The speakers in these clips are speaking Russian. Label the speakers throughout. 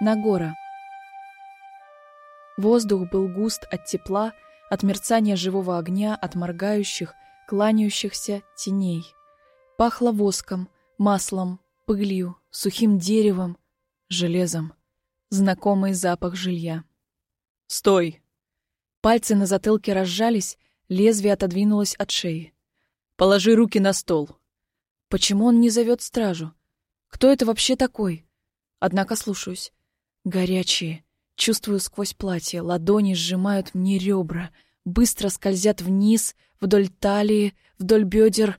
Speaker 1: Нагора. Воздух был густ от тепла, от мерцания живого огня, от моргающих, кланяющихся теней. Пахло воском, маслом, пылью, сухим деревом, железом. Знакомый запах жилья. «Стой!» Пальцы на затылке разжались, лезвие отодвинулось от шеи. «Положи руки на стол!» Почему он не зовет стражу? Кто это вообще такой? Однако слушаюсь. Горячие. Чувствую сквозь платье. Ладони сжимают мне ребра. Быстро скользят вниз, вдоль талии, вдоль бедер.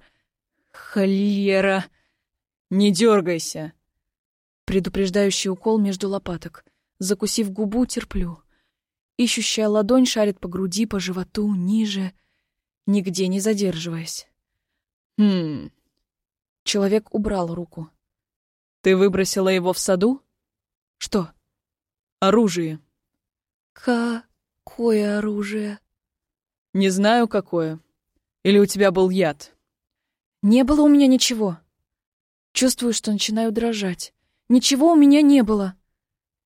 Speaker 1: Холера! Не дергайся! Предупреждающий укол между лопаток. Закусив губу, терплю. Ищущая ладонь шарит по груди, по животу, ниже, нигде не задерживаясь. Хм. Человек убрал руку. Ты выбросила его в саду? Что? Оружие. Какое оружие? Не знаю, какое. Или у тебя был яд? Не было у меня ничего. Чувствую, что начинаю дрожать. Ничего у меня не было.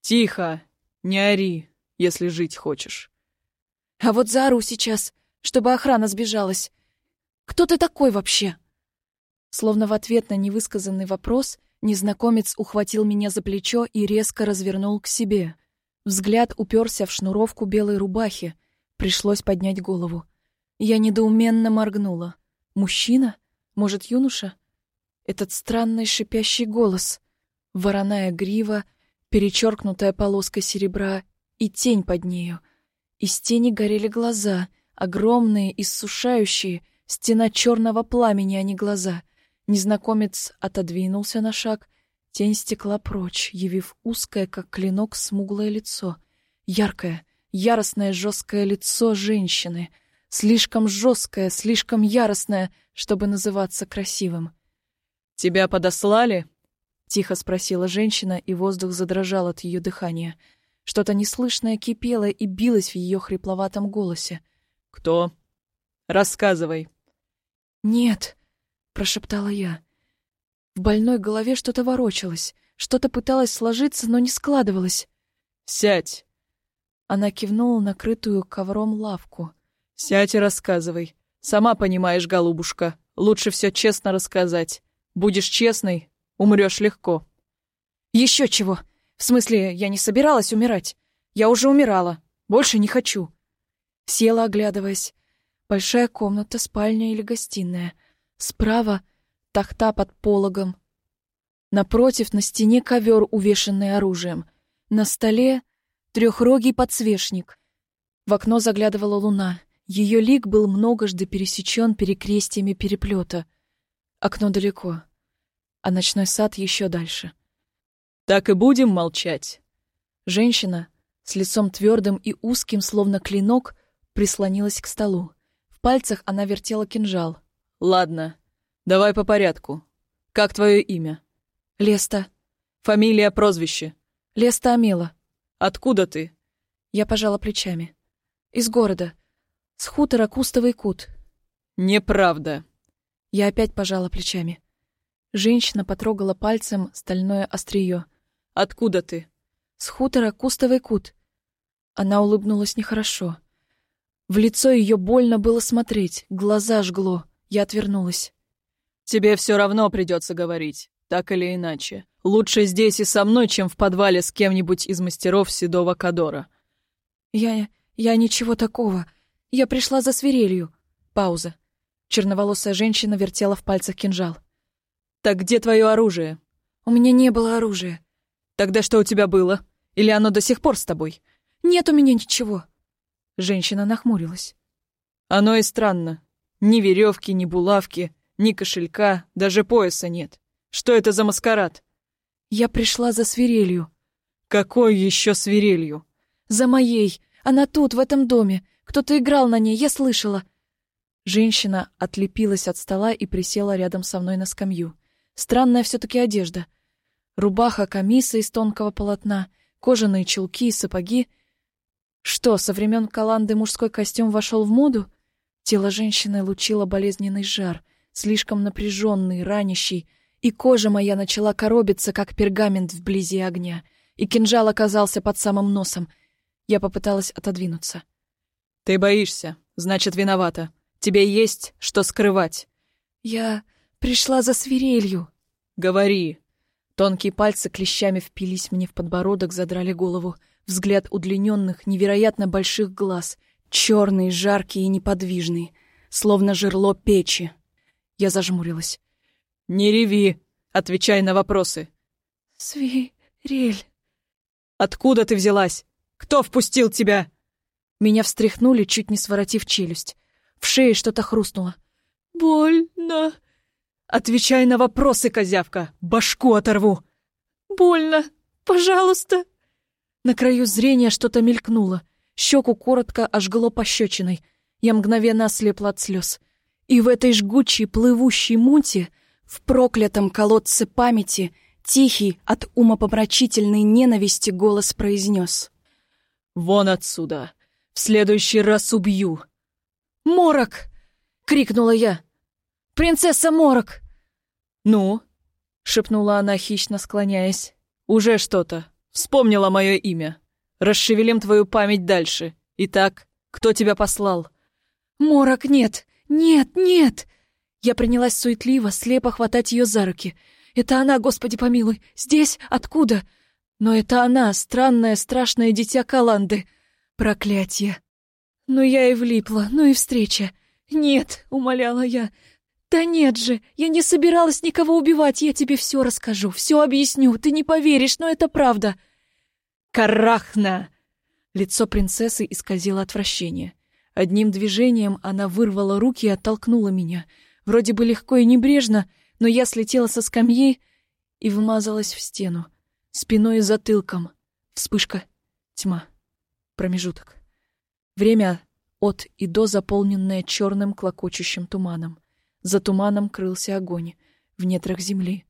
Speaker 1: Тихо, не ори, если жить хочешь. А вот заору сейчас, чтобы охрана сбежалась. Кто ты такой вообще? Словно в ответ на невысказанный вопрос, незнакомец ухватил меня за плечо и резко развернул к себе. Взгляд уперся в шнуровку белой рубахи. Пришлось поднять голову. Я недоуменно моргнула. Мужчина? Может, юноша? Этот странный шипящий голос вороная грива, перечеркнутая полоской серебра и тень под нею. Из тени горели глаза, огромные, иссушающие, стена черного пламени, а не глаза. Незнакомец отодвинулся на шаг, тень стекла прочь, явив узкое, как клинок, смуглое лицо. Яркое, яростное, жесткое лицо женщины. Слишком жесткое, слишком яростное, чтобы называться красивым. «Тебя подослали?» Тихо спросила женщина, и воздух задрожал от ее дыхания. Что-то неслышное кипело и билось в ее хрипловатом голосе. «Кто? Рассказывай». «Нет», — прошептала я. В больной голове что-то ворочалось, что-то пыталось сложиться, но не складывалось. «Сядь!» Она кивнула на крытую ковром лавку. «Сядь и рассказывай. Сама понимаешь, голубушка, лучше все честно рассказать. Будешь честной, Умрешь легко. Еще чего? В смысле, я не собиралась умирать. Я уже умирала. Больше не хочу. Села, оглядываясь. Большая комната, спальня или гостиная. Справа — тахта под пологом. Напротив на стене ковер, увешанный оружием. На столе — трехрогий подсвечник. В окно заглядывала луна. Ее лик был многожды пересечен перекрестиями переплета. Окно далеко а ночной сад еще дальше. «Так и будем молчать?» Женщина с лицом твердым и узким, словно клинок, прислонилась к столу. В пальцах она вертела кинжал. «Ладно, давай по порядку. Как твое имя?» «Леста». «Фамилия, прозвище?» «Леста Амела». «Откуда ты?» Я пожала плечами. «Из города. С хутора Кустовый Кут». «Неправда». Я опять пожала плечами. Женщина потрогала пальцем стальное острие. «Откуда ты?» «С хутора Кустовый Кут». Она улыбнулась нехорошо. В лицо ее больно было смотреть, глаза жгло. Я отвернулась. «Тебе все равно придется говорить, так или иначе. Лучше здесь и со мной, чем в подвале с кем-нибудь из мастеров Седого Кадора». «Я... я ничего такого. Я пришла за свирелью». Пауза. Черноволосая женщина вертела в пальцах кинжал. «Так где твое оружие?» «У меня не было оружия». «Тогда что у тебя было? Или оно до сих пор с тобой?» «Нет у меня ничего». Женщина нахмурилась. «Оно и странно. Ни веревки, ни булавки, ни кошелька, даже пояса нет. Что это за маскарад?» «Я пришла за свирелью». «Какой еще свирелью?» «За моей. Она тут, в этом доме. Кто-то играл на ней, я слышала». Женщина отлепилась от стола и присела рядом со мной на скамью. Странная все-таки одежда. Рубаха камиса из тонкого полотна, кожаные чулки и сапоги. Что, со времен Каланды мужской костюм вошел в моду? Тело женщины лучило болезненный жар, слишком напряженный, ранящий, и кожа моя начала коробиться, как пергамент вблизи огня. и кинжал оказался под самым носом. Я попыталась отодвинуться.
Speaker 2: «Ты боишься, значит, виновата. Тебе есть что скрывать».
Speaker 1: «Я пришла за свирелью».
Speaker 2: «Говори».
Speaker 1: Тонкие пальцы клещами впились мне в подбородок, задрали голову. Взгляд удлиненных, невероятно больших глаз. Черный, жаркий и неподвижный. Словно жерло печи. Я зажмурилась.
Speaker 2: «Не реви. Отвечай на вопросы».
Speaker 1: «Свирель».
Speaker 2: «Откуда ты взялась? Кто впустил тебя?»
Speaker 1: Меня встряхнули, чуть не своротив челюсть. В шее что-то хрустнуло. «Больно!»
Speaker 2: «Отвечай на вопросы, козявка! Башку оторву!»
Speaker 1: «Больно! Пожалуйста!» На краю зрения что-то мелькнуло. Щеку коротко ожгло пощечиной. Я мгновенно ослепла от слез. И в этой жгучей, плывущей мути, в проклятом колодце памяти, тихий от умопомрачительной ненависти голос произнес.
Speaker 2: «Вон отсюда! В следующий раз убью!»
Speaker 1: «Морок!» — крикнула я. «Принцесса Морок!»
Speaker 2: «Ну?» — шепнула она, хищно склоняясь. «Уже что-то. Вспомнила мое имя. Расшевелим твою память дальше. Итак, кто тебя послал?»
Speaker 1: «Морок нет! Нет, нет!» Я принялась суетливо, слепо хватать ее за руки. «Это она, Господи помилуй! Здесь? Откуда?» «Но это она, странное, страшное дитя Каланды! Проклятие!» «Ну я и влипла, ну и встреча!» «Нет!» — умоляла я. «Да нет же! Я не собиралась никого убивать, я тебе все расскажу, все объясню, ты не поверишь, но это правда!»
Speaker 2: «Карахна!»
Speaker 1: Лицо принцессы исказило отвращение. Одним движением она вырвала руки и оттолкнула меня. Вроде бы легко и небрежно, но я слетела со скамьи и вмазалась в стену. Спиной и затылком. Вспышка. Тьма. Промежуток. Время от и до заполненное черным клокочущим туманом. За туманом крылся огонь в нетрах земли.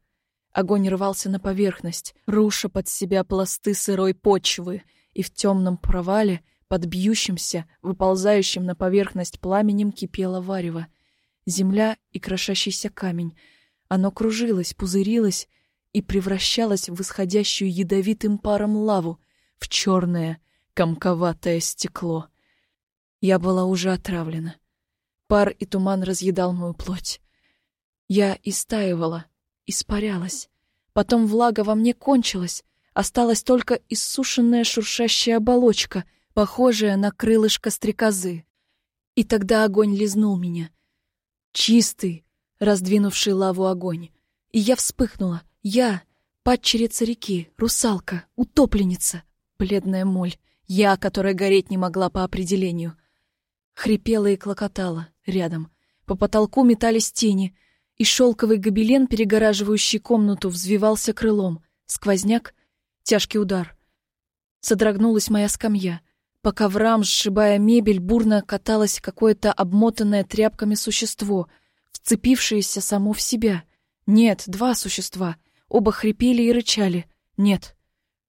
Speaker 1: Огонь рвался на поверхность, руша под себя пласты сырой почвы, и в темном провале, под бьющимся, выползающим на поверхность пламенем кипело варево. Земля и крошащийся камень. Оно кружилось, пузырилось и превращалось в исходящую ядовитым паром лаву, в черное, комковатое стекло. Я была уже отравлена. Пар и туман разъедал мою плоть. Я истаивала, испарялась. Потом влага во мне кончилась, осталась только иссушенная шуршащая оболочка, похожая на крылышко стрекозы. И тогда огонь лизнул меня. Чистый, раздвинувший лаву огонь. И я вспыхнула. Я, падчерица реки, русалка, утопленница, бледная моль. Я, которая гореть не могла по определению. Хрипела и клокотала рядом. По потолку метались тени, и шелковый гобелен, перегораживающий комнату, взвивался крылом. Сквозняк, тяжкий удар. Содрогнулась моя скамья. По коврам, сшибая мебель, бурно каталось какое-то обмотанное тряпками существо, вцепившееся само в себя. Нет, два существа. Оба хрипели и рычали. Нет.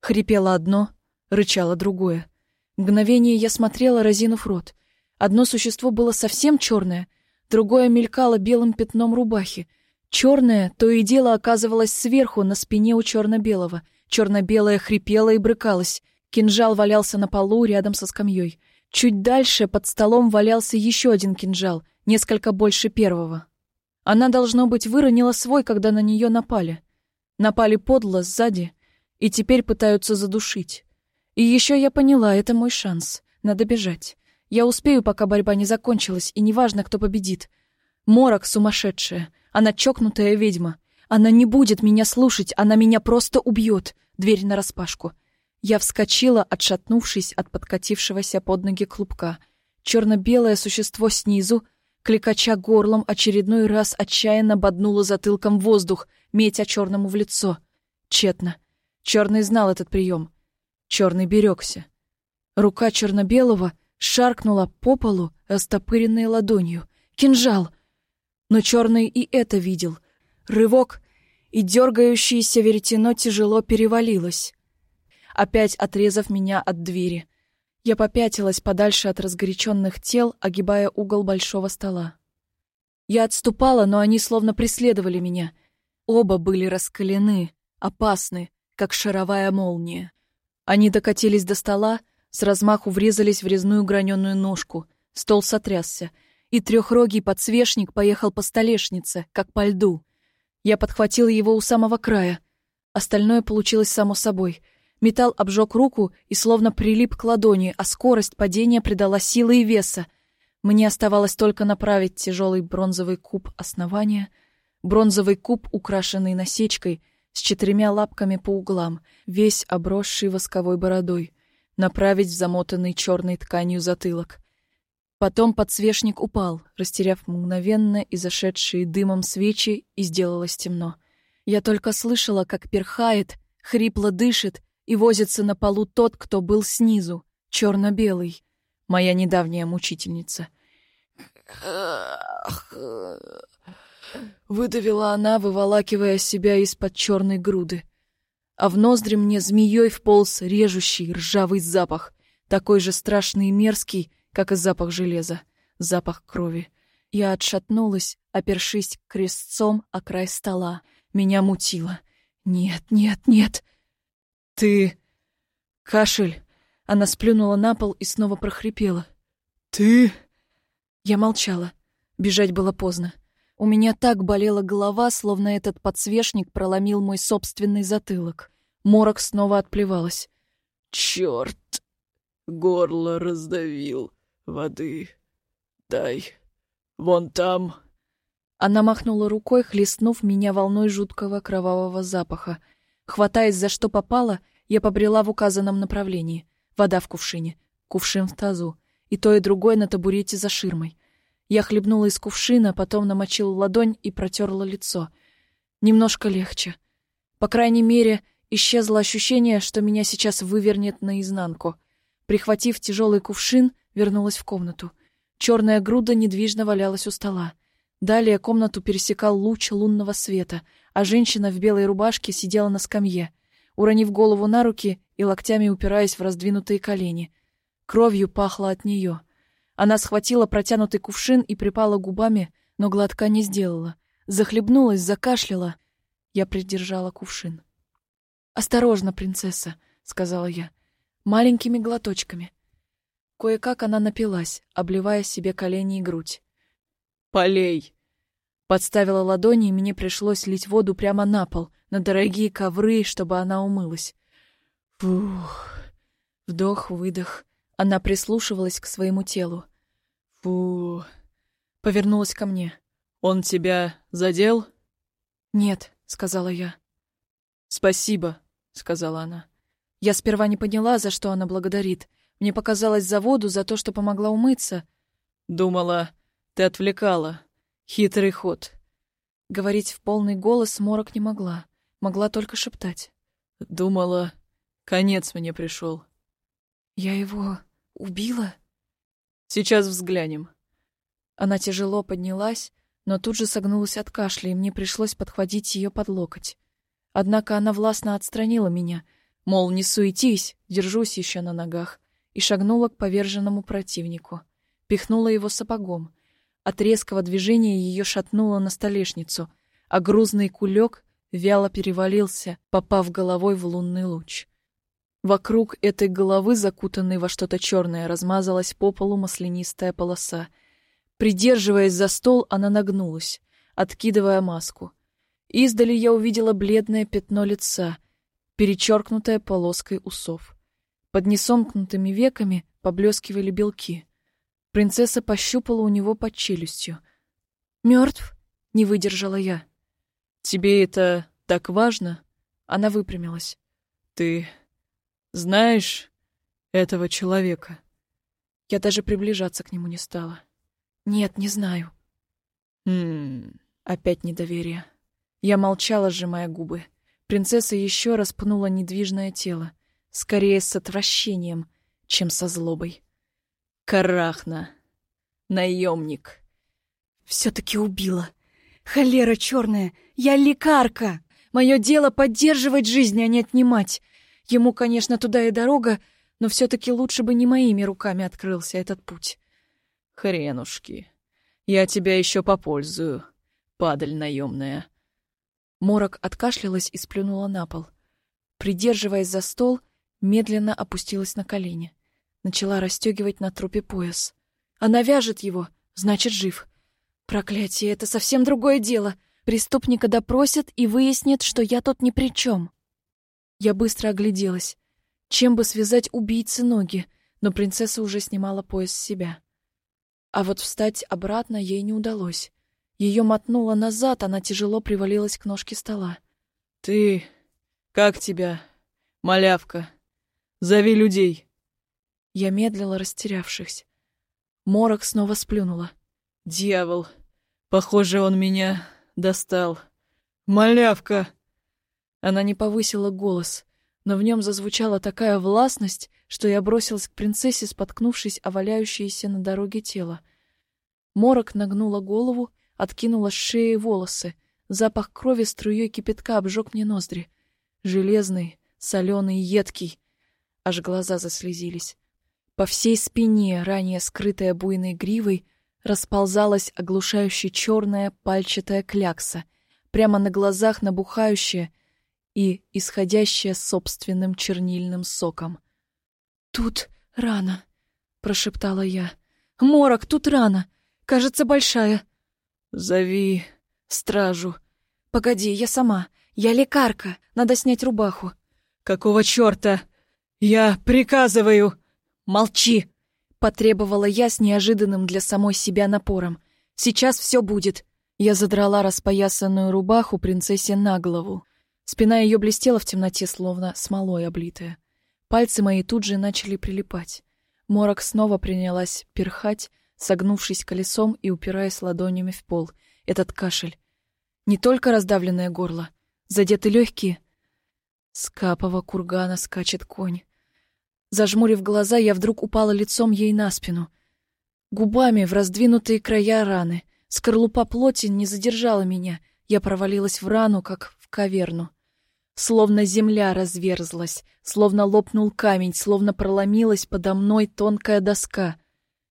Speaker 1: Хрипело одно, рычало другое. Мгновение я смотрела, разинув рот. Одно существо было совсем черное, другое мелькало белым пятном рубахи. Черное то и дело оказывалось сверху на спине у черно-белого. Черно-белое хрипело и брыкалось. Кинжал валялся на полу рядом со скамьей. Чуть дальше под столом валялся еще один кинжал, несколько больше первого. Она, должно быть, выронила свой, когда на нее напали. Напали подло, сзади, и теперь пытаются задушить. И еще я поняла, это мой шанс. Надо бежать. Я успею, пока борьба не закончилась, и неважно, кто победит. Морок сумасшедшая. Она чокнутая ведьма. Она не будет меня слушать, она меня просто убьет. Дверь нараспашку. Я вскочила, отшатнувшись от подкатившегося под ноги клубка. Черно-белое существо снизу, кликача горлом, очередной раз отчаянно боднуло затылком воздух, метя черному в лицо. Тщетно. Черный знал этот прием. Черный берегся. Рука черно-белого шаркнула по полу, растопыренной ладонью. Кинжал! Но черный и это видел. Рывок, и дергающееся веретено тяжело перевалилось, опять отрезав меня от двери. Я попятилась подальше от разгоряченных тел, огибая угол большого стола. Я отступала, но они словно преследовали меня. Оба были раскалены, опасны, как шаровая молния. Они докатились до стола, с размаху врезались в резную граненую ножку. Стол сотрясся, и трехрогий подсвечник поехал по столешнице, как по льду. Я подхватила его у самого края. Остальное получилось само собой. Металл обжег руку и словно прилип к ладони, а скорость падения придала силы и веса. Мне оставалось только направить тяжелый бронзовый куб основания, бронзовый куб, украшенный насечкой, с четырьмя лапками по углам, весь обросший восковой бородой, направить в замотанный черной тканью затылок. Потом подсвечник упал, растеряв мгновенно и зашедшие дымом свечи, и сделалось темно. Я только слышала, как перхает, хрипло дышит и возится на полу тот, кто был снизу, черно-белый, моя недавняя мучительница. Выдавила она, выволакивая себя из-под черной груды. А в ноздри мне змеей вполз режущий ржавый запах, такой же страшный и мерзкий, как и запах железа, запах крови. Я отшатнулась, опершись крестцом о край стола. Меня мутило. «Нет, нет, нет!» «Ты...» «Кашель!» Она сплюнула на пол и снова прохрипела. «Ты...» Я молчала. Бежать было поздно. У меня так болела голова, словно этот подсвечник проломил мой собственный затылок. Морок снова отплевалась.
Speaker 3: «Черт! Горло раздавил. Воды. Дай. Вон там...»
Speaker 1: Она махнула рукой, хлестнув меня волной жуткого кровавого запаха. Хватаясь за что попало, я побрела в указанном направлении. Вода в кувшине, кувшин в тазу, и то и другое на табурете за ширмой. Я хлебнула из кувшина, потом намочила ладонь и протерла лицо. Немножко легче. По крайней мере, исчезло ощущение, что меня сейчас вывернет наизнанку. Прихватив тяжелый кувшин, вернулась в комнату. Черная груда недвижно валялась у стола. Далее комнату пересекал луч лунного света, а женщина в белой рубашке сидела на скамье, уронив голову на руки и локтями упираясь в раздвинутые колени. Кровью пахло от нее — она схватила протянутый кувшин и припала губами, но глотка не сделала. Захлебнулась, закашляла. Я придержала кувшин. «Осторожно, принцесса», — сказала я, — «маленькими глоточками». Кое-как она напилась, обливая себе колени и грудь.
Speaker 2: «Полей!»
Speaker 1: Подставила ладони, и мне пришлось лить воду прямо на пол, на дорогие ковры, чтобы она умылась. Фух. Вдох-выдох. Она прислушивалась к своему телу.
Speaker 2: Фу.
Speaker 1: Повернулась ко мне.
Speaker 2: Он тебя задел?
Speaker 1: Нет, сказала я.
Speaker 2: Спасибо, сказала она.
Speaker 1: Я сперва не поняла, за что она благодарит. Мне показалось за воду, за то, что помогла умыться.
Speaker 2: Думала, ты отвлекала. Хитрый ход.
Speaker 1: Говорить в полный голос Морок не могла. Могла только шептать.
Speaker 2: Думала, конец мне пришел.
Speaker 1: Я его убила?
Speaker 2: Сейчас взглянем.
Speaker 1: Она тяжело поднялась, но тут же согнулась от кашля, и мне пришлось подхватить ее под локоть. Однако она властно отстранила меня, мол, не суетись, держусь еще на ногах, и шагнула к поверженному противнику. Пихнула его сапогом. От резкого движения ее шатнуло на столешницу, а грузный кулек вяло перевалился, попав головой в лунный луч. Вокруг этой головы, закутанной во что-то черное, размазалась по полу маслянистая полоса. Придерживаясь за стол, она нагнулась, откидывая маску. Издали я увидела бледное пятно лица, перечеркнутое полоской усов. Под несомкнутыми веками поблескивали белки. Принцесса пощупала у него под челюстью. «Мертв?» — не выдержала я.
Speaker 2: «Тебе это так важно?»
Speaker 1: Она выпрямилась.
Speaker 2: «Ты знаешь этого человека?
Speaker 1: Я даже приближаться к нему не стала. Нет, не знаю.
Speaker 2: Хм.
Speaker 1: Опять недоверие. Я молчала, сжимая губы. Принцесса еще раз пнула недвижное тело, скорее с отвращением, чем со злобой.
Speaker 2: Карахна. Наемник.
Speaker 1: Все-таки убила. Холера черная, я лекарка. Мое дело поддерживать жизнь, а не отнимать. Ему, конечно, туда и дорога, но все-таки лучше бы не моими руками открылся этот путь.
Speaker 2: Хренушки. Я тебя еще попользую, падаль наемная.
Speaker 1: Морок откашлялась и сплюнула на пол. Придерживаясь за стол, Медленно опустилась на колени. Начала расстегивать на трупе пояс. Она вяжет его, значит, жив. Проклятие, это совсем другое дело. Преступника допросят и выяснят, что я тут ни при чем. Я быстро огляделась. Чем бы связать убийце ноги, но принцесса уже снимала пояс с себя. А вот встать обратно ей не удалось. Ее мотнуло назад, она тяжело привалилась к ножке стола.
Speaker 2: «Ты... как тебя? Малявка. Зови людей!»
Speaker 1: Я медлила, растерявшись. Морок снова сплюнула.
Speaker 2: «Дьявол! Похоже, он меня достал. Малявка!»
Speaker 1: Она не повысила голос, но в нем зазвучала такая властность, что я бросилась к принцессе, споткнувшись о валяющееся на дороге тело. Морок нагнула голову, откинула с шеи волосы. Запах крови струей кипятка обжег мне ноздри. Железный, соленый, едкий. Аж глаза заслезились. По всей спине, ранее скрытая буйной гривой, расползалась оглушающе черная пальчатая клякса, прямо на глазах набухающая и исходящая собственным чернильным соком. «Тут рана», — прошептала я. «Морок, тут рана. Кажется, большая».
Speaker 2: «Зови стражу».
Speaker 1: «Погоди, я сама. Я лекарка. Надо снять рубаху».
Speaker 2: «Какого черта? Я приказываю!»
Speaker 1: «Молчи!» — потребовала я с неожиданным для самой себя напором. «Сейчас все будет». Я задрала распоясанную рубаху принцессе на голову. Спина ее блестела в темноте, словно смолой облитая. Пальцы мои тут же начали прилипать. Морок снова принялась перхать, согнувшись колесом и упираясь ладонями в пол. Этот кашель. Не только раздавленное горло, задеты легкие. С капова кургана скачет конь. Зажмурив глаза, я вдруг упала лицом ей на спину. Губами в раздвинутые края раны. Скорлупа плоти не задержала меня. Я провалилась в рану, как в каверну. Словно земля разверзлась, словно лопнул камень, словно проломилась подо мной тонкая доска.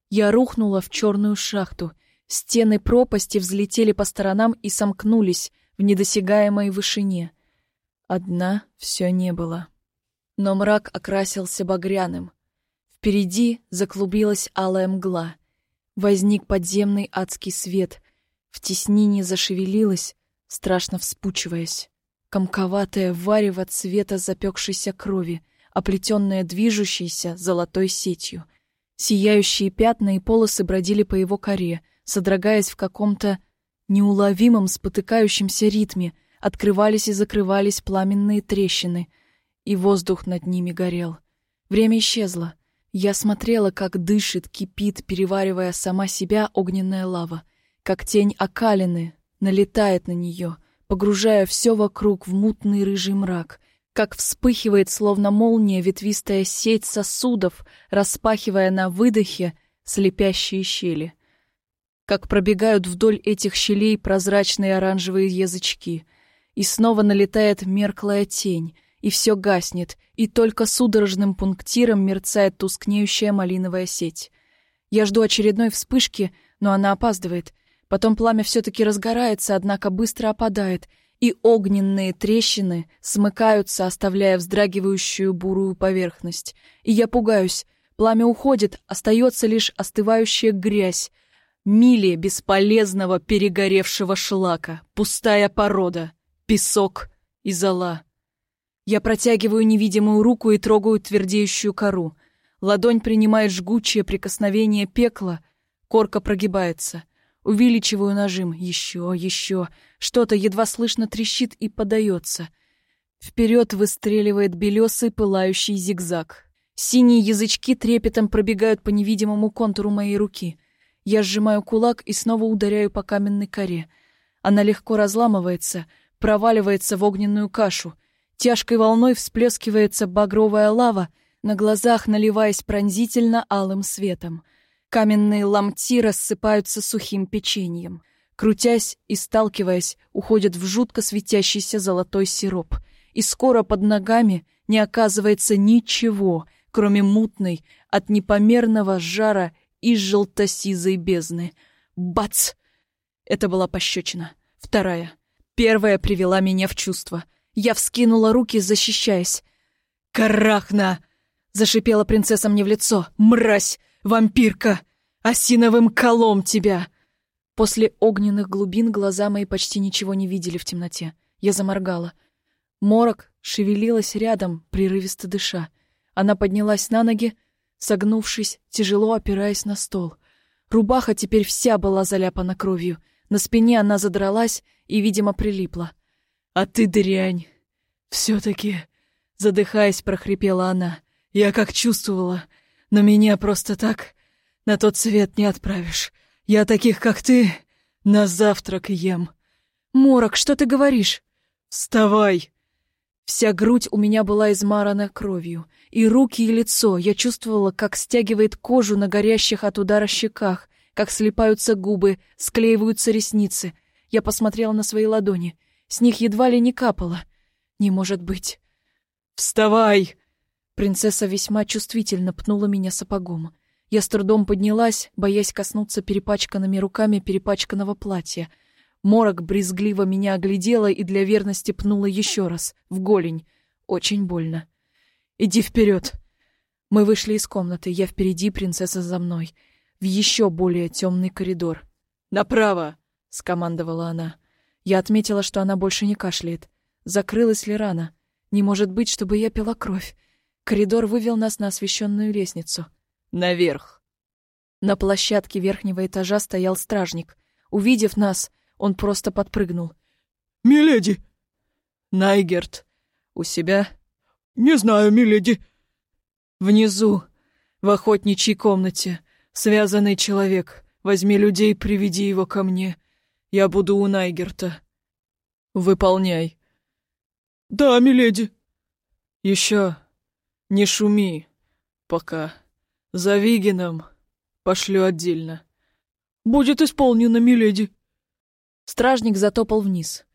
Speaker 1: Я рухнула в черную шахту. Стены пропасти взлетели по сторонам и сомкнулись в недосягаемой вышине. Одна все не было. Но мрак окрасился багряным. Впереди заклубилась алая мгла. Возник подземный адский свет. В теснине зашевелилась, страшно вспучиваясь. Комковатое варево цвета запекшейся крови, оплетенное движущейся золотой сетью. Сияющие пятна и полосы бродили по его коре, содрогаясь в каком-то неуловимом спотыкающемся ритме, открывались и закрывались пламенные трещины — и воздух над ними горел. Время исчезло. Я смотрела, как дышит, кипит, переваривая сама себя огненная лава, как тень окалины налетает на нее, погружая все вокруг в мутный рыжий мрак, как вспыхивает, словно молния, ветвистая сеть сосудов, распахивая на выдохе слепящие щели. Как пробегают вдоль этих щелей прозрачные оранжевые язычки, и снова налетает мерклая тень — и все гаснет, и только судорожным пунктиром мерцает тускнеющая малиновая сеть. Я жду очередной вспышки, но она опаздывает. Потом пламя все-таки разгорается, однако быстро опадает, и огненные трещины смыкаются, оставляя вздрагивающую бурую поверхность. И я пугаюсь. Пламя уходит, остается лишь остывающая грязь. Мили бесполезного перегоревшего шлака, пустая порода, песок и зола. Я протягиваю невидимую руку и трогаю твердеющую кору. Ладонь принимает жгучее прикосновение пекла, корка прогибается. Увеличиваю нажим. Еще, еще. Что-то едва слышно трещит и подается. Вперед выстреливает белесый пылающий зигзаг. Синие язычки трепетом пробегают по невидимому контуру моей руки. Я сжимаю кулак и снова ударяю по каменной коре. Она легко разламывается, проваливается в огненную кашу — Тяжкой волной всплескивается багровая лава, на глазах наливаясь пронзительно алым светом. Каменные ломти рассыпаются сухим печеньем. Крутясь и сталкиваясь, уходят в жутко светящийся золотой сироп. И скоро под ногами не оказывается ничего, кроме мутной, от непомерного жара и желто-сизой бездны. Бац! Это была пощечина. Вторая. Первая привела меня в чувство — я вскинула руки, защищаясь. «Карахна!» — зашипела принцесса мне в лицо. «Мразь! Вампирка! Осиновым колом тебя!» После огненных глубин глаза мои почти ничего не видели в темноте. Я заморгала. Морок шевелилась рядом, прерывисто дыша. Она поднялась на ноги, согнувшись, тяжело опираясь на стол. Рубаха теперь вся была заляпана кровью. На спине она задралась и, видимо, прилипла. «А ты дрянь!» «Все-таки...» — задыхаясь, прохрипела она. «Я как чувствовала, но меня просто так на тот свет не отправишь. Я таких, как ты, на завтрак ем». «Морок, что ты говоришь?» «Вставай!» Вся грудь у меня была измарана кровью. И руки, и лицо. Я чувствовала, как стягивает кожу на горящих от удара щеках, как слипаются губы, склеиваются ресницы. Я посмотрела на свои ладони. С них едва ли не капало. Не может быть. «Вставай!» Принцесса весьма чувствительно пнула меня сапогом. Я с трудом поднялась, боясь коснуться перепачканными руками перепачканного платья — Морок брезгливо меня оглядела и для верности пнула еще раз, в голень. Очень больно. «Иди вперед!» Мы вышли из комнаты, я впереди, принцесса за мной. В еще более темный коридор. «Направо!» — скомандовала она. Я отметила, что она больше не кашляет. Закрылась ли рана? Не может быть, чтобы я пила кровь. Коридор вывел нас на освещенную лестницу. «Наверх!» На площадке верхнего этажа стоял стражник. Увидев нас, он просто подпрыгнул.
Speaker 3: «Миледи!»
Speaker 1: «Найгерт. У себя?»
Speaker 3: «Не знаю, миледи».
Speaker 1: «Внизу, в охотничьей комнате, связанный человек. Возьми людей, приведи его ко мне. Я буду у Найгерта. Выполняй».
Speaker 3: «Да, миледи».
Speaker 1: «Еще не шуми пока. За Вигином пошлю отдельно».
Speaker 3: «Будет исполнено, миледи».
Speaker 1: Стражник затопал вниз.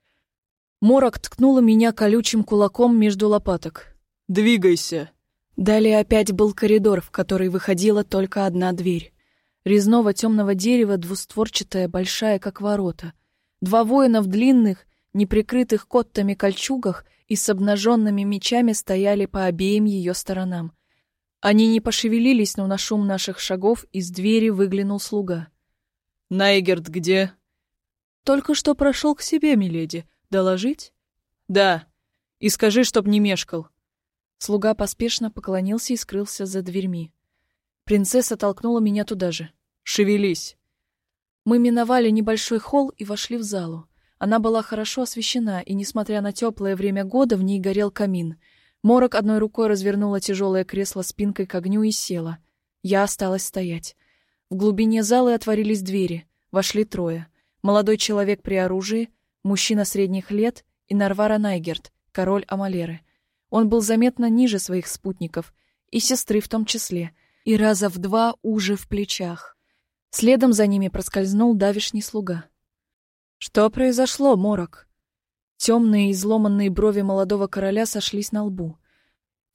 Speaker 1: Морок ткнула меня колючим кулаком между лопаток. «Двигайся!» Далее опять был коридор, в который выходила только одна дверь. Резного темного дерева, двустворчатая, большая, как ворота. Два воина в длинных, неприкрытых коттами кольчугах и с обнаженными мечами стояли по обеим ее сторонам. Они не пошевелились, но на шум наших шагов из двери выглянул слуга. «Найгерт где?» Только что прошел к себе, миледи. Доложить? Да. И скажи, чтоб не мешкал. Слуга поспешно поклонился и скрылся за дверьми. Принцесса толкнула меня туда же. Шевелись. Мы миновали небольшой холл и вошли в залу. Она была хорошо освещена, и, несмотря на теплое время года, в ней горел камин. Морок одной рукой развернула тяжелое кресло спинкой к огню и села. Я осталась стоять. В глубине залы отворились двери. Вошли трое. Молодой человек при оружии, мужчина средних лет и Нарвара Найгерт, король Амалеры. Он был заметно ниже своих спутников, и сестры в том числе, и раза в два уже в плечах. Следом за ними проскользнул давишний слуга. Что произошло, Морок? Темные изломанные брови молодого короля сошлись на лбу.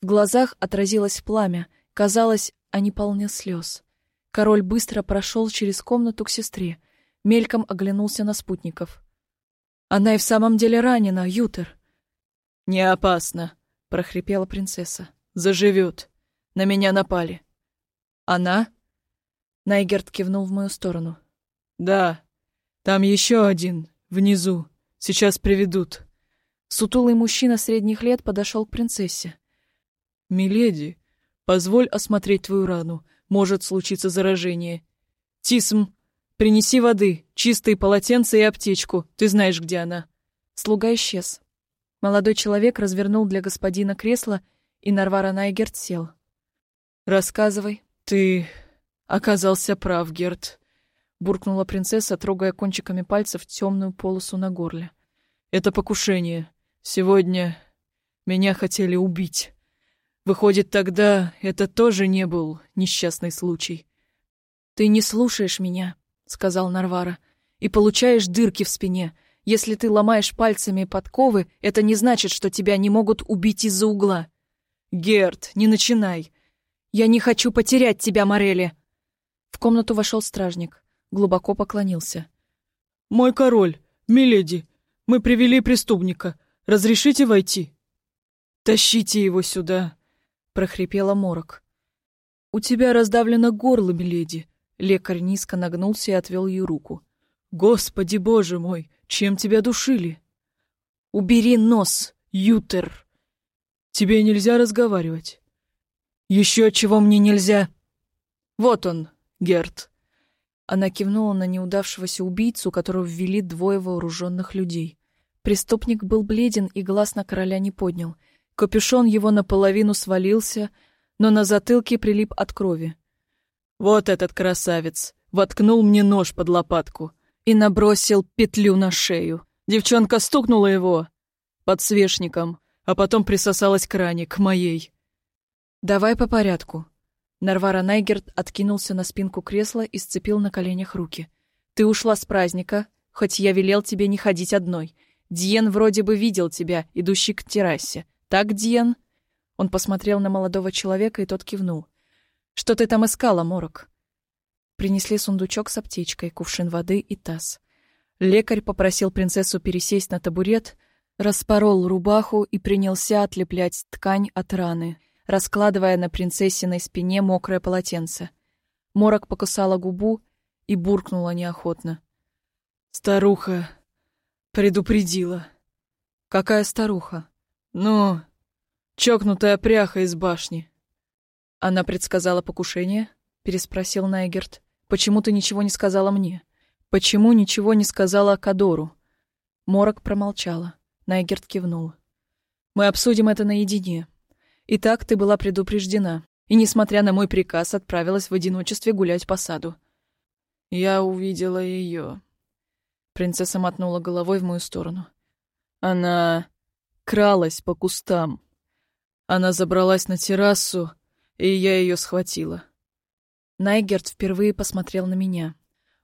Speaker 1: В глазах отразилось пламя, казалось, они полны слез. Король быстро прошел через комнату к сестре, мельком оглянулся на спутников. «Она и в самом деле ранена, Ютер!» «Не опасно», — прохрипела принцесса. «Заживет. На меня напали». «Она?» Найгерт кивнул в мою сторону. «Да. Там еще один, внизу. Сейчас приведут». Сутулый мужчина средних лет подошел к принцессе. «Миледи, позволь осмотреть твою рану. Может случиться заражение. Тисм, Принеси воды, чистые полотенца и аптечку. Ты знаешь, где она. Слуга исчез. Молодой человек развернул для господина кресло, и Нарвара Найгерт сел. Рассказывай. Ты оказался прав, Герт, буркнула принцесса, трогая кончиками пальцев темную полосу на горле. Это покушение. Сегодня меня хотели убить. Выходит, тогда это тоже не был несчастный случай. Ты не слушаешь меня, сказал Нарвара, и получаешь дырки в спине. Если ты ломаешь пальцами подковы, это не значит, что тебя не могут убить из-за угла. Герт, не начинай. Я не хочу потерять тебя, Морели. В комнату вошел стражник, глубоко поклонился. Мой король, миледи, мы привели преступника. Разрешите войти? Тащите его сюда. — прохрипела Морок. «У тебя раздавлено горло, миледи!» Лекарь низко нагнулся и отвел ее руку. «Господи боже мой! Чем тебя душили?» «Убери нос, Ютер!» «Тебе нельзя разговаривать». «Еще чего мне нельзя?» «Вот он, Герт!» Она кивнула на неудавшегося убийцу, которого ввели двое вооруженных людей. Преступник был бледен и глаз на короля не поднял. Капюшон его наполовину свалился, но на затылке прилип от крови. «Вот этот красавец!» Воткнул мне нож под лопатку и набросил петлю на шею. Девчонка стукнула его подсвечником, а потом присосалась к ране, к моей. «Давай по порядку». Нарвара Найгерт откинулся на спинку кресла и сцепил на коленях руки. «Ты ушла с праздника, хоть я велел тебе не ходить одной. Диен вроде бы видел тебя, идущий к террасе. Так, Диен?» Он посмотрел на молодого человека, и тот кивнул. «Что ты там искала, Морок?» Принесли сундучок с аптечкой, кувшин воды и таз. Лекарь попросил принцессу пересесть на табурет, распорол рубаху и принялся отлеплять ткань от раны, раскладывая на принцессиной спине мокрое полотенце. Морок покусала губу и буркнула неохотно. «Старуха предупредила». «Какая старуха?» «Ну, чокнутая пряха из башни». «Она предсказала покушение?» — переспросил Найгерт. «Почему ты ничего не сказала мне? Почему ничего не сказала Кадору?» Морок промолчала. Найгерт кивнул. «Мы обсудим это наедине. Итак, ты была предупреждена, и, несмотря на мой приказ, отправилась в одиночестве гулять по саду». «Я увидела ее. Принцесса мотнула головой в мою сторону. «Она кралась по кустам. Она забралась на террасу, и я ее схватила». Найгерт впервые посмотрел на меня.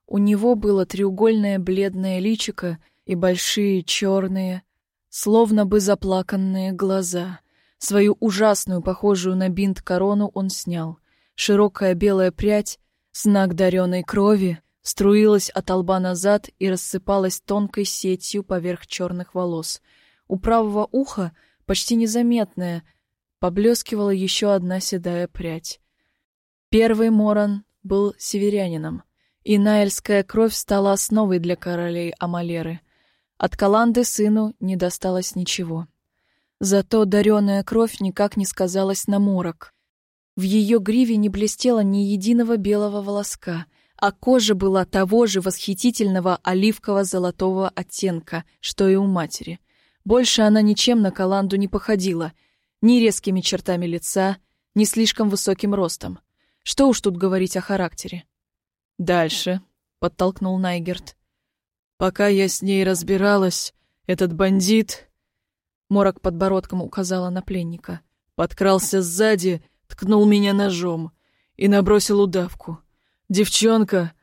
Speaker 1: У него было треугольное бледное личико и большие черные, словно бы заплаканные глаза. Свою ужасную, похожую на бинт корону он снял. Широкая белая прядь, знак даренной крови, струилась от лба назад и рассыпалась тонкой сетью поверх черных волос. У правого уха, почти незаметная, поблескивала еще одна седая прядь. Первый Моран был северянином, и наэльская кровь стала основой для королей Амалеры. От Каланды сыну не досталось ничего. Зато даренная кровь никак не сказалась на морок. В ее гриве не блестело ни единого белого волоска, а кожа была того же восхитительного оливково-золотого оттенка, что и у матери. Больше она ничем на Каланду не походила, ни резкими чертами лица, ни слишком высоким ростом. Что уж тут говорить о характере. «Дальше», — подтолкнул Найгерт. «Пока я с ней разбиралась, этот бандит...» Морок подбородком указала на пленника. Подкрался сзади, ткнул меня ножом и набросил удавку. Девчонка...»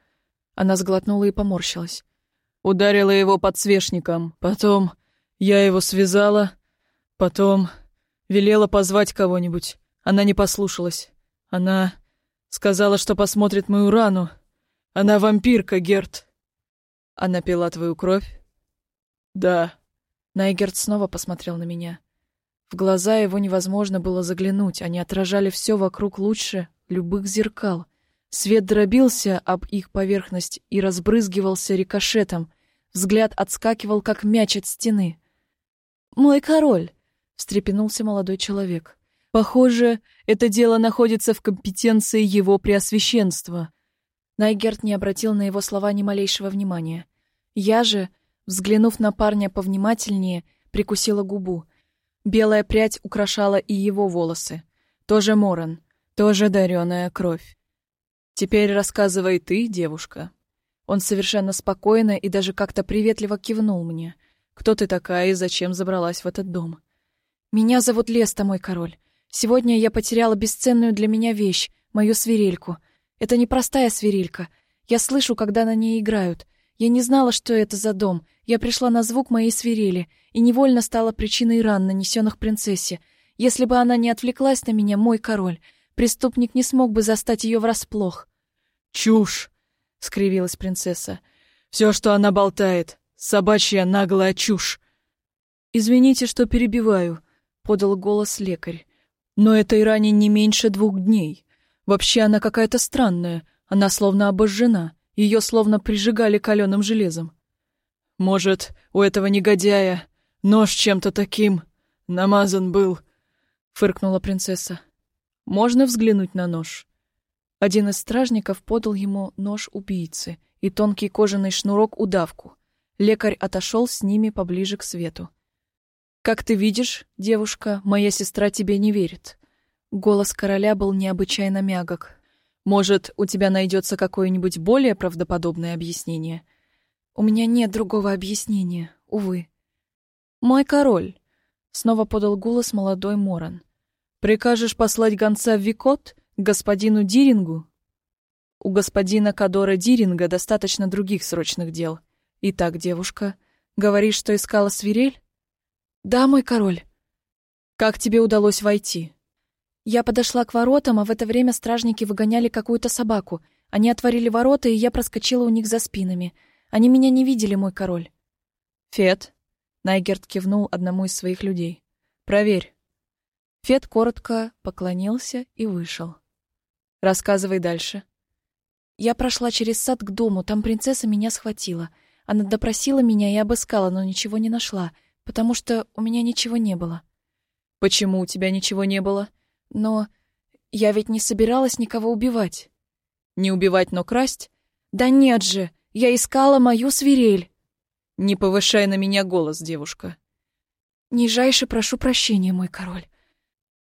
Speaker 1: Она сглотнула и поморщилась. Ударила его подсвечником. Потом я его связала. Потом велела позвать кого-нибудь. Она не послушалась. Она Сказала, что посмотрит мою рану. Она вампирка, Герт. Она пила твою кровь? Да. Найгерт снова посмотрел на меня. В глаза его невозможно было заглянуть, они отражали все вокруг лучше любых зеркал. Свет дробился об их поверхность и разбрызгивался рикошетом. Взгляд отскакивал, как мяч от стены. «Мой король!» — встрепенулся молодой человек. Похоже, это дело находится в компетенции его преосвященства. Найгерт не обратил на его слова ни малейшего внимания. Я же, взглянув на парня повнимательнее, прикусила губу. Белая прядь украшала и его волосы. Тоже Моран, тоже дареная кровь. Теперь рассказывай ты, девушка. Он совершенно спокойно и даже как-то приветливо кивнул мне. Кто ты такая и зачем забралась в этот дом? Меня зовут Леста, мой король. Сегодня я потеряла бесценную для меня вещь, мою свирельку. Это не простая свирелька. Я слышу, когда на ней играют. Я не знала, что это за дом. Я пришла на звук моей свирели и невольно стала причиной ран, нанесенных принцессе. Если бы она не отвлеклась на меня, мой король, преступник не смог бы застать ее врасплох. «Чушь!» — скривилась принцесса. «Все, что она болтает, собачья наглая чушь!» «Извините, что перебиваю», — подал голос лекарь. Но этой ране не меньше двух дней. Вообще она какая-то странная. Она словно обожжена. Ее словно прижигали каленым железом.
Speaker 2: Может, у этого негодяя нож чем-то таким намазан был, фыркнула принцесса.
Speaker 1: Можно взглянуть на нож? Один из стражников подал ему нож убийцы и тонкий кожаный шнурок удавку. Лекарь отошел с ними поближе к свету. «Как ты видишь, девушка, моя сестра тебе не верит». Голос короля был необычайно мягок. «Может, у тебя найдется какое-нибудь более правдоподобное объяснение?» «У меня нет другого объяснения, увы». «Мой король», — снова подал голос молодой Моран. «Прикажешь послать гонца в Викот, господину Дирингу?» «У господина Кадора Диринга достаточно других срочных дел. Итак, девушка, говоришь, что искала свирель?» «Да, мой король». «Как тебе удалось войти?» Я подошла к воротам, а в это время стражники выгоняли какую-то собаку. Они отворили ворота, и я проскочила у них за спинами. Они меня не видели, мой король. «Фет», — Найгерт кивнул одному из своих людей, — «проверь». Фет коротко поклонился и вышел. Рассказывай дальше. Я прошла через сад к дому, там принцесса меня схватила. Она допросила меня и обыскала, но ничего не нашла, потому что у меня ничего не было. Почему у тебя ничего не было? Но я ведь не собиралась никого убивать. Не убивать, но красть? Да нет же, я искала мою свирель. Не повышай на меня голос, девушка. Нижайше прошу прощения, мой король.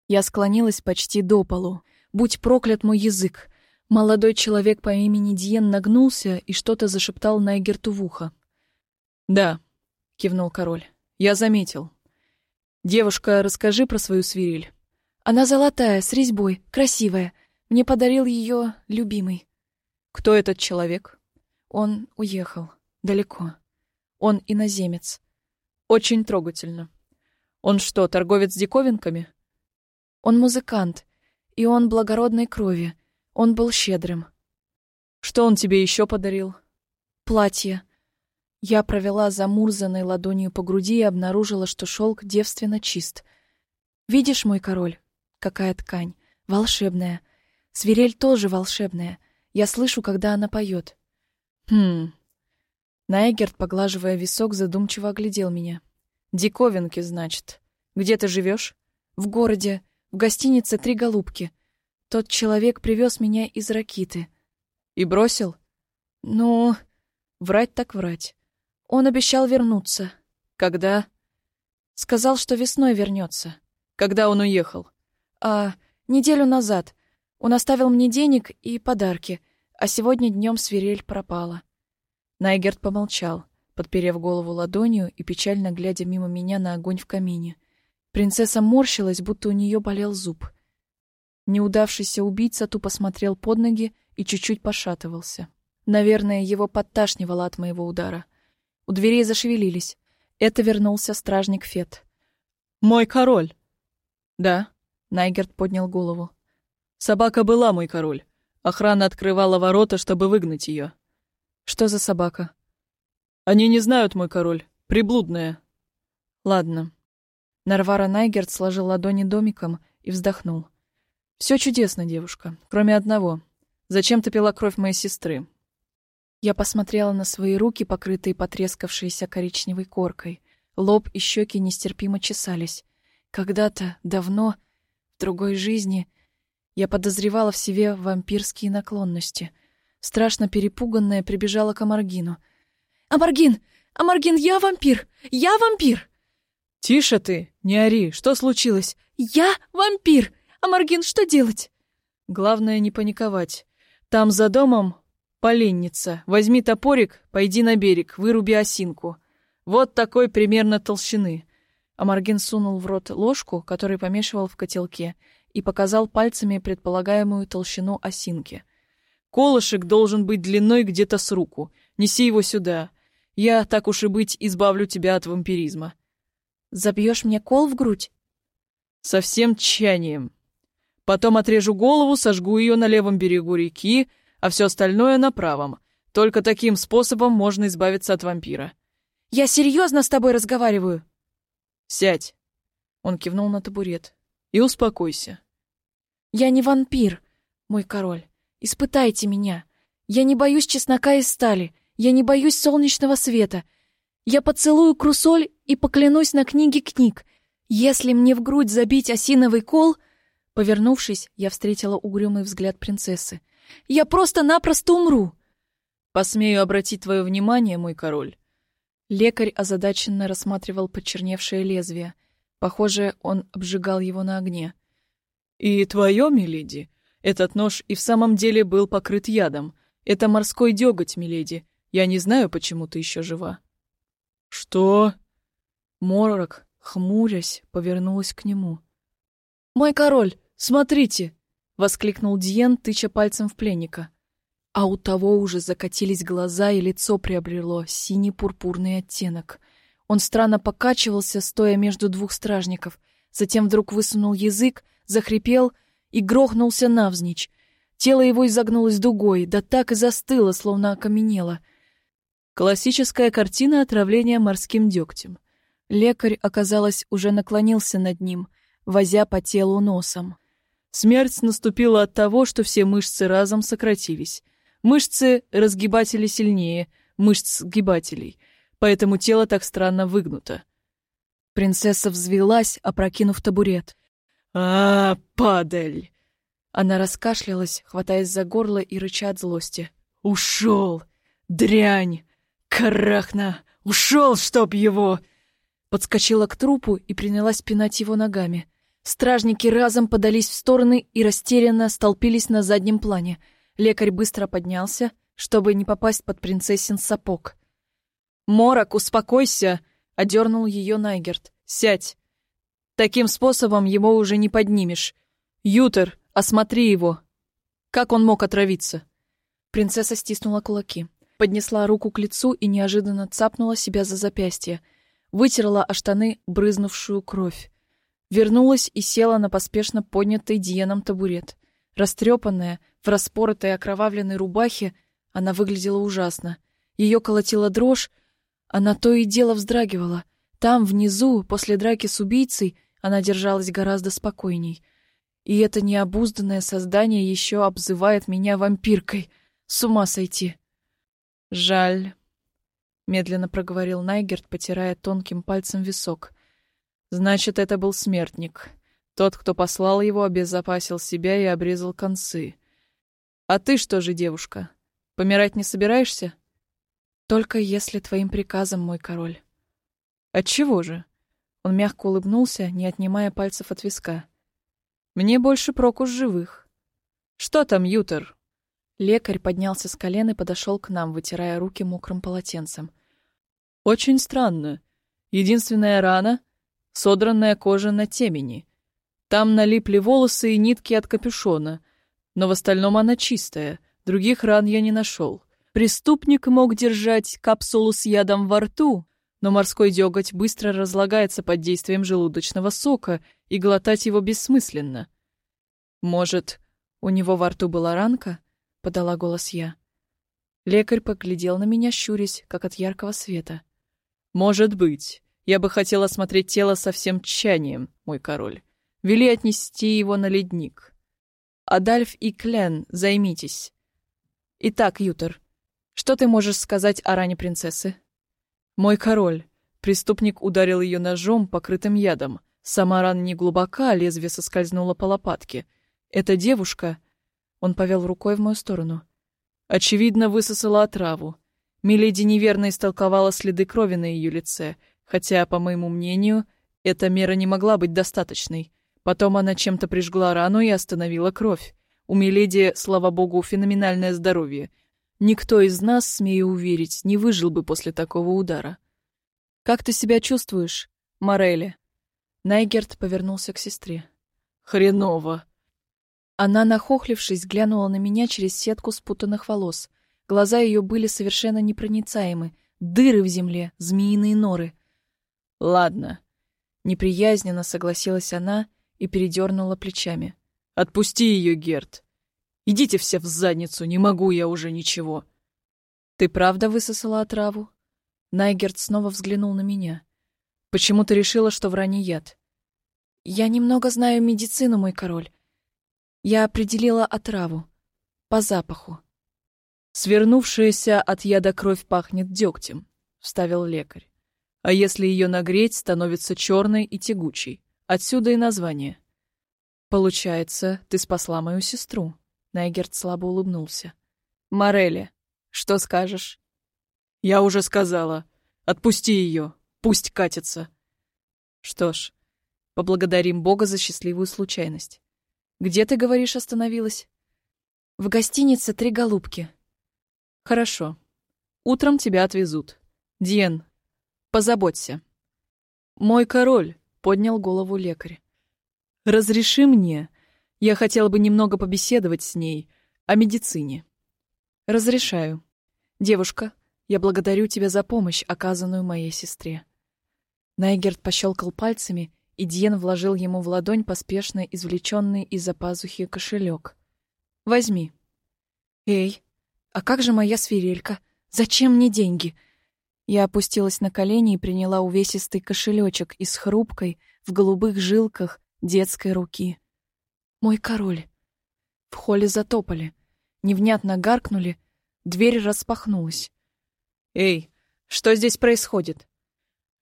Speaker 1: Я склонилась почти до полу. Будь проклят мой язык. Молодой человек по имени Диен нагнулся и что-то зашептал Найгерту в ухо. «Да», — кивнул король, — «я заметил. Девушка, расскажи про свою свирель». «Она золотая, с резьбой, красивая. Мне подарил ее любимый». «Кто этот человек?» «Он уехал. Далеко. Он иноземец. Очень трогательно. Он что, торговец диковинками?» Он музыкант, и он благородной крови. Он был щедрым. Что он тебе еще подарил? Платье. Я провела замурзанной ладонью по груди и обнаружила, что шелк девственно чист. Видишь, мой король, какая ткань, волшебная. Свирель тоже волшебная. Я слышу, когда она поет. Хм. Найгерт, поглаживая висок, задумчиво оглядел меня. Диковинки, значит. Где ты живешь? В городе. В гостинице «Три голубки». Тот человек привез меня из Ракиты. И бросил? Ну, врать так врать. Он обещал вернуться. Когда? Сказал, что весной вернется. Когда он уехал? А, неделю назад. Он оставил мне денег и подарки, а сегодня днем свирель пропала. Найгерт помолчал, подперев голову ладонью и печально глядя мимо меня на огонь в камине — Принцесса морщилась, будто у нее болел зуб. Неудавшийся убийца тупо смотрел под ноги и чуть-чуть пошатывался. Наверное, его подташнивало от моего удара. У дверей зашевелились. Это вернулся стражник Фет. «Мой король!» «Да», — Найгерт поднял голову. «Собака была мой король. Охрана открывала ворота, чтобы выгнать ее. «Что за собака?» «Они не знают, мой король. Приблудная». «Ладно. Нарвара Найгерт сложил ладони домиком и вздохнул. «Все чудесно, девушка, кроме одного. Зачем ты пила кровь моей сестры?» Я посмотрела на свои руки, покрытые потрескавшейся коричневой коркой. Лоб и щеки нестерпимо чесались. Когда-то, давно, другой жизни, я подозревала в себе вампирские наклонности. Страшно перепуганная прибежала к Амаргину. «Амаргин! Амаргин, я вампир! Я вампир!» «Тише ты! Не ори! Что случилось?» «Я вампир! А Маргин, что делать?» «Главное не паниковать. Там за домом поленница. Возьми топорик, пойди на берег, выруби осинку. Вот такой примерно толщины». А Маргин сунул в рот ложку, которую помешивал в котелке, и показал пальцами предполагаемую толщину осинки. «Колышек должен быть длиной где-то с руку. Неси его сюда. Я, так уж и быть, избавлю тебя от вампиризма». Забьешь мне кол в грудь? Со всем тщанием. Потом отрежу голову, сожгу ее на левом берегу реки, а все остальное на правом. Только таким способом можно избавиться от вампира. Я серьезно с тобой разговариваю. Сядь. Он кивнул на табурет.
Speaker 2: и успокойся.
Speaker 1: Я не вампир, мой король. Испытайте меня. Я не боюсь чеснока и стали. Я не боюсь солнечного света. Я поцелую крусоль и поклянусь на книге книг. Если мне в грудь забить осиновый кол... Повернувшись, я встретила угрюмый взгляд принцессы. Я просто-напросто умру.
Speaker 2: Посмею обратить твое внимание, мой король.
Speaker 1: Лекарь озадаченно рассматривал почерневшее лезвие. Похоже, он обжигал его на огне.
Speaker 2: И твое, миледи, этот нож и в самом деле был покрыт ядом. Это морской деготь, миледи. Я не знаю, почему ты еще жива. Что?
Speaker 1: Морок, хмурясь, повернулась к нему.
Speaker 2: «Мой король, смотрите!» — воскликнул Диен, тыча пальцем в пленника.
Speaker 1: А у того уже закатились глаза, и лицо приобрело синий-пурпурный оттенок. Он странно покачивался, стоя между двух стражников, затем вдруг высунул язык, захрипел и грохнулся навзничь. Тело его изогнулось дугой, да так и застыло, словно окаменело.
Speaker 2: Классическая картина отравления морским дегтем.
Speaker 1: Лекарь, оказалось, уже наклонился над ним, возя по телу носом.
Speaker 2: Смерть наступила от того, что все мышцы разом сократились. Мышцы разгибатели сильнее мышц сгибателей, поэтому тело так странно выгнуто.
Speaker 1: Принцесса взвелась, опрокинув табурет.
Speaker 2: А, падаль!
Speaker 1: Она раскашлялась, хватаясь за горло и рыча от злости.
Speaker 2: Ушел! Дрянь! Карахна! Ушел, чтоб его!
Speaker 1: Подскочила к трупу и принялась пинать его ногами. Стражники разом подались в стороны и растерянно столпились на заднем плане. Лекарь быстро поднялся, чтобы не попасть под принцессин сапог.
Speaker 2: «Морок, успокойся!» — одернул ее Найгерт. «Сядь! Таким способом его уже не поднимешь. Ютер, осмотри его. Как он мог отравиться?»
Speaker 1: Принцесса стиснула кулаки, поднесла руку к лицу и неожиданно цапнула себя за запястье, вытерла о штаны брызнувшую кровь. Вернулась и села на поспешно поднятый Диеном табурет. Растрепанная, в распоротой окровавленной рубахе, она выглядела ужасно. Ее колотила дрожь, она то и дело вздрагивала. Там, внизу, после драки с убийцей, она держалась гораздо спокойней. И это необузданное создание еще обзывает меня вампиркой. С ума сойти.
Speaker 2: Жаль, медленно проговорил Найгерт, потирая тонким пальцем висок. Значит, это был смертник. Тот, кто послал его, обезопасил себя и обрезал концы. А ты что же, девушка, помирать не собираешься?
Speaker 1: Только если твоим приказом, мой король.
Speaker 2: Отчего же? Он мягко улыбнулся, не отнимая пальцев от виска. Мне больше проку с живых. Что там, Ютер?
Speaker 1: Лекарь поднялся с колен и подошел к нам, вытирая руки мокрым полотенцем.
Speaker 2: Очень странно. Единственная рана — содранная кожа на темени. Там налипли волосы и нитки от капюшона, но в остальном она чистая, других ран я не нашел. Преступник мог держать капсулу с ядом во рту, но морской деготь быстро разлагается под действием желудочного сока, и глотать его бессмысленно. «Может, у него во рту была ранка?» — подала голос я. Лекарь поглядел на меня, щурясь, как от яркого света. «Может быть. Я бы хотел осмотреть тело со всем тщанием, мой король. Вели отнести его на ледник. Адальф и Клен, займитесь. Итак, Ютер, что ты можешь сказать о ране принцессы?» «Мой король». Преступник ударил ее ножом, покрытым ядом. Сама рана не глубока, лезвие соскользнуло по лопатке. Эта девушка... Он повел рукой в мою сторону. Очевидно, высосала отраву. Миледи неверно истолковала следы крови на ее лице, хотя, по моему мнению, эта мера не могла быть достаточной. Потом она чем-то прижгла рану и остановила кровь. У Миледи, слава богу, феноменальное здоровье. Никто из нас, смею уверить, не выжил бы после такого удара. «Как ты себя чувствуешь, Морелли?» Найгерт повернулся к сестре. «Хреново!» Она, нахохлившись, глянула на меня через сетку спутанных волос. Глаза ее были совершенно непроницаемы. Дыры в земле, змеиные норы. «Ладно». Неприязненно согласилась она и передернула плечами. «Отпусти ее, Герт. Идите все в задницу, не могу я уже ничего. Ты правда высосала отраву? Найгерт снова взглянул на меня. Почему ты решила, что в ране яд?
Speaker 1: Я немного знаю медицину, мой король. Я определила отраву. По запаху.
Speaker 2: Свернувшаяся от яда кровь пахнет дегтем, вставил лекарь. А если ее нагреть, становится черной и тягучей. Отсюда и название. Получается, ты спасла мою сестру. Найгерт слабо улыбнулся. Морели, что скажешь? Я уже сказала. Отпусти ее. Пусть катится. Что ж, поблагодарим Бога за счастливую случайность. Где, ты говоришь, остановилась?
Speaker 1: В гостинице «Три голубки».
Speaker 2: Хорошо. Утром тебя отвезут. Диен, позаботься. Мой король, поднял голову лекарь. Разреши мне. Я хотела бы немного побеседовать с ней о медицине. Разрешаю. Девушка, я благодарю тебя за помощь, оказанную моей сестре. Найгерт пощелкал пальцами, и Диен вложил ему в ладонь поспешно извлеченный из-за пазухи кошелек. Возьми.
Speaker 1: Эй, а как же моя свирелька? Зачем мне деньги? Я опустилась на колени и приняла увесистый кошелечек из хрупкой, в голубых жилках, детской руки. Мой король. В холле затопали. Невнятно гаркнули. Дверь распахнулась.
Speaker 2: «Эй, что здесь происходит?»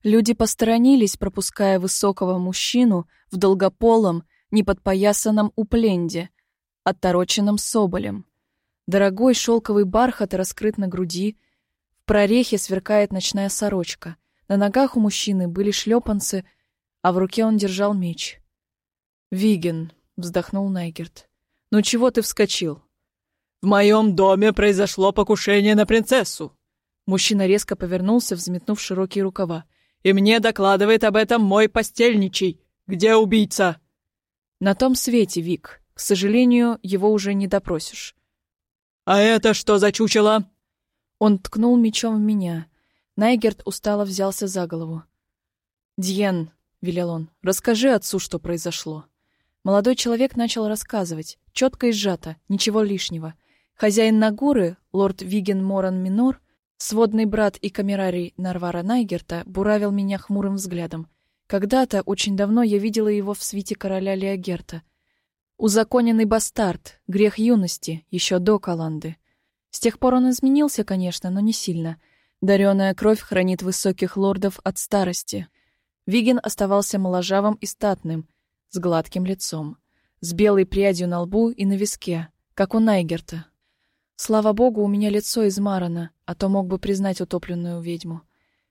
Speaker 1: Люди посторонились, пропуская высокого мужчину в долгополом, неподпоясанном упленде, оттороченном соболем. Дорогой шелковый бархат раскрыт на груди, прорехе сверкает ночная сорочка. На ногах у мужчины были шлепанцы, а в руке он держал меч.
Speaker 2: «Виген», — вздохнул Найгерт, — «ну чего ты вскочил?» «В моем доме произошло покушение на принцессу!» Мужчина резко повернулся, взметнув широкие рукава. «И мне докладывает об этом мой постельничий! Где убийца?»
Speaker 1: «На том свете, Вик. К сожалению, его уже не допросишь.
Speaker 3: «А это что за чучело?»
Speaker 1: Он ткнул мечом в меня. Найгерт устало взялся за голову.
Speaker 2: «Дьен», — велел он, — «расскажи отцу, что произошло».
Speaker 1: Молодой человек начал рассказывать, четко и сжато, ничего лишнего. Хозяин Нагуры, лорд Виген Моран Минор, сводный брат и камерарий Нарвара Найгерта, буравил меня хмурым взглядом. Когда-то, очень давно, я видела его в свите короля Леогерта — Узаконенный бастард, грех юности, еще до Каланды. С тех пор он изменился, конечно, но не сильно. Дарёная кровь хранит высоких лордов от старости. Виген оставался моложавым и статным, с гладким лицом, с белой прядью на лбу и на виске, как у Найгерта. Слава богу, у меня лицо измарано, а то мог бы признать утопленную ведьму.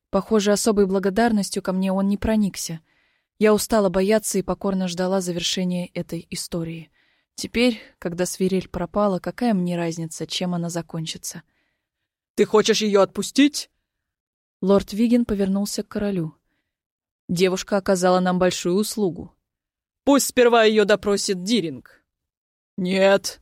Speaker 1: Похоже, особой благодарностью ко мне он не проникся — я устала бояться и покорно ждала завершения этой истории. Теперь, когда свирель пропала, какая мне разница, чем она закончится?
Speaker 3: «Ты хочешь ее отпустить?»
Speaker 1: Лорд Виген повернулся к королю.
Speaker 2: Девушка оказала нам большую услугу.
Speaker 3: «Пусть сперва ее допросит Диринг». «Нет».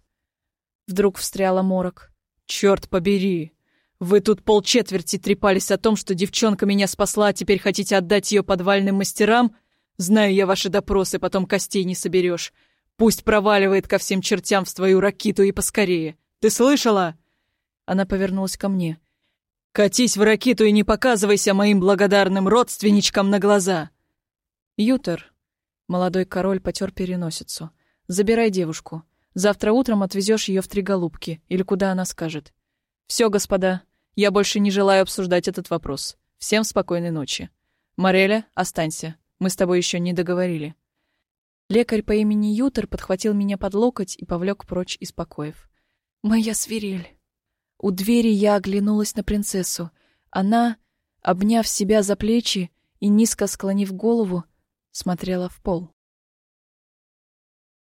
Speaker 2: Вдруг встряла Морок. «Черт побери! Вы тут полчетверти трепались о том, что девчонка меня спасла, а теперь хотите отдать ее подвальным мастерам? Знаю я ваши допросы, потом костей не соберешь. Пусть проваливает ко всем чертям в твою ракиту и поскорее. Ты слышала?» Она повернулась ко мне. «Катись в ракиту и не показывайся моим благодарным родственничкам на глаза!» «Ютер», — молодой король потер переносицу, — «забирай девушку. Завтра утром отвезешь ее в три голубки, или куда она скажет. Все, господа, я больше не желаю обсуждать этот вопрос. Всем спокойной ночи. Мореля, останься. Мы с тобой еще не договорили.
Speaker 1: Лекарь по имени Ютер подхватил меня под локоть и повлек прочь из покоев. Моя свирель. У двери я оглянулась на принцессу. Она, обняв себя за плечи и низко склонив голову, смотрела в пол.